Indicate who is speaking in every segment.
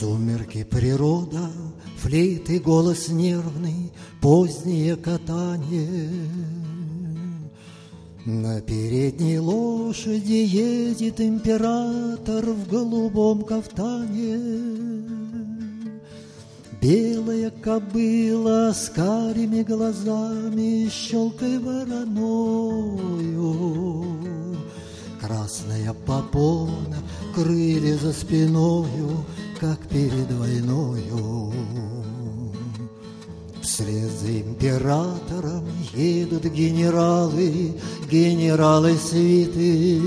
Speaker 1: Сумерки природа, флейты голос нервный, позднее катание. На передней лошади едет император в голубом кафтане. Белая кобыла с карими глазами, щелкой вороною. Красная попона, крылья за спиною, как перед войною. Вслед за императором едут генералы, генералы свиты.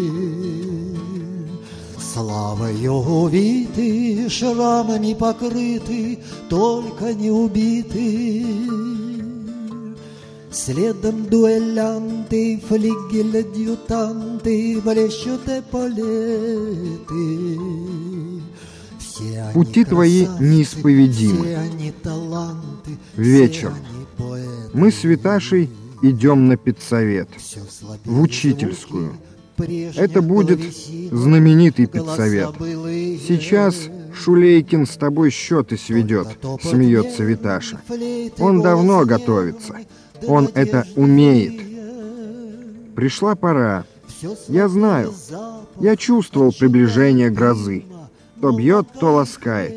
Speaker 1: Славою увиты, шрамами покрыты, только не убиты. Следом дуэлянты, флигель-адъютанты, блещут эполеты.
Speaker 2: Пути твои неисповедимы. Вечер. Мы с Виташей идем на педсовет, в учительскую. Это будет знаменитый педсовет. Сейчас Шулейкин с тобой счеты сведет, смеется Виташа. Он давно готовится. Он это умеет. Пришла пора. Я знаю. Я чувствовал приближение грозы. То бьет, то ласкает.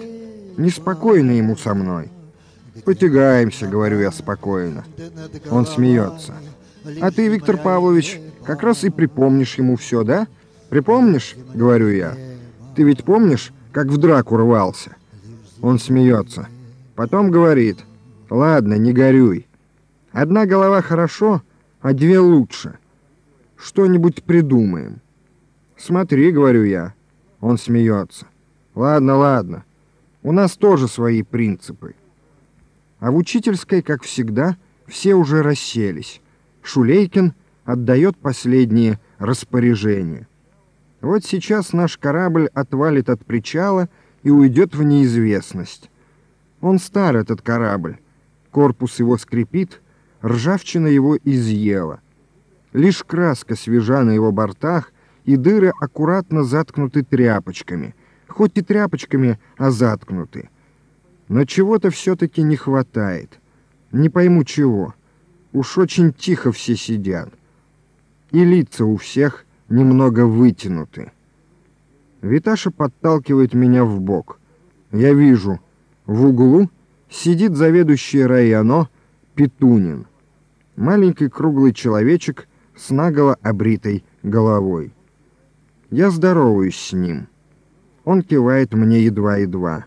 Speaker 2: Неспокойно ему со мной. Потягаемся, говорю я спокойно. Он смеется. А ты, Виктор Павлович, как раз и припомнишь ему все, да? Припомнишь, говорю я. Ты ведь помнишь, как в драку рвался? Он смеется. Потом говорит, ладно, не горюй. Одна голова хорошо, а две лучше. Что-нибудь придумаем. Смотри, говорю я. Он смеется. Ладно, ладно. У нас тоже свои принципы. А в учительской, как всегда, все уже расселись. Шулейкин отдает последние распоряжения. Вот сейчас наш корабль отвалит от причала и уйдет в неизвестность. Он стар, этот корабль. Корпус его скрипит, ржавчина его изъела. Лишь краска свежа на его бортах, и дыры аккуратно заткнуты тряпочками. Хоть и тряпочками, а заткнуты. Но чего-то все-таки не хватает. Не пойму чего. Уж очень тихо все сидят. И лица у всех немного вытянуты. Виташа подталкивает меня в бок. Я вижу, в углу сидит заведующий районо Петунин. Маленький круглый человечек с наголо обритой головой. Я здороваюсь с ним. Он кивает мне едва-едва.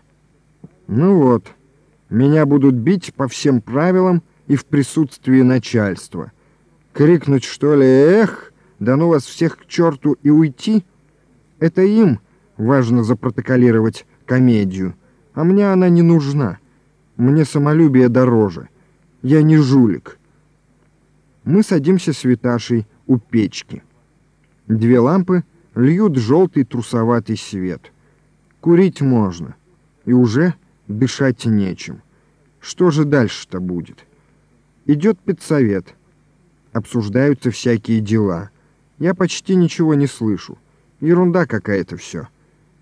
Speaker 2: Ну вот, меня будут бить по всем правилам и в присутствии начальства. Крикнуть, что ли, эх, да ну вас всех к черту и уйти? Это им важно запротоколировать комедию, а мне она не нужна. Мне самолюбие дороже. Я не жулик. Мы садимся с Виташей у печки. Две лампы льют желтый трусоватый свет. Курить можно, и уже дышать нечем. Что же дальше-то будет? Идет педсовет. Обсуждаются всякие дела. Я почти ничего не слышу. Ерунда какая-то все.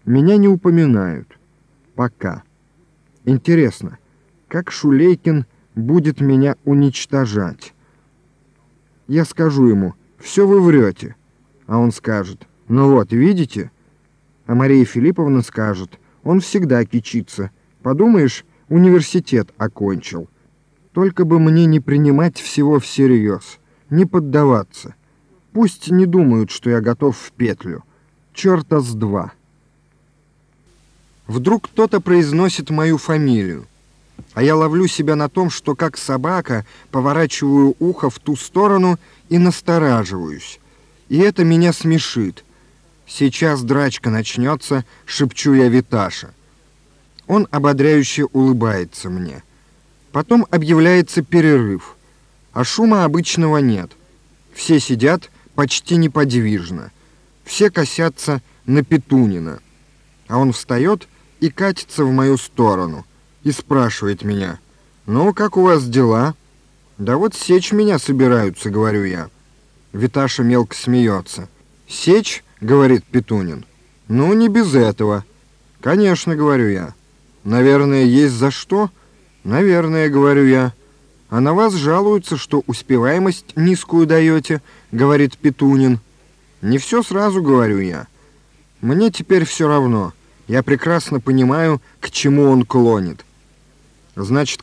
Speaker 2: Меня не упоминают. Пока. Интересно, как Шулейкин будет меня уничтожать? Я скажу ему, все вы врете. А он скажет, ну вот, видите? А Мария Филипповна скажет, он всегда кичится. Подумаешь, университет окончил. Только бы мне не принимать всего всерьез, не поддаваться. Пусть не думают, что я готов в петлю. Черта с два. Вдруг кто-то произносит мою фамилию, а я ловлю себя на том, что как собака поворачиваю ухо в ту сторону и настораживаюсь. И это меня смешит. Сейчас драчка начнется, шепчу я Виташа. Он ободряюще улыбается мне. Потом объявляется перерыв, а шума обычного нет. Все сидят почти неподвижно. Все косятся на Петунина. А он встает и катится в мою сторону и спрашивает меня, «Ну, как у вас дела?» «Да вот сечь меня собираются», — говорю я. Виташа мелко смеется. «Сечь?» — говорит Петунин. «Ну, не без этого». «Конечно», — говорю я. Наверное, есть за что? Наверное, говорю я. А на вас жалуются, что успеваемость низкую даете, говорит Петунин. Не все сразу, говорю я. Мне теперь все равно. Я прекрасно понимаю, к чему он клонит. Значит,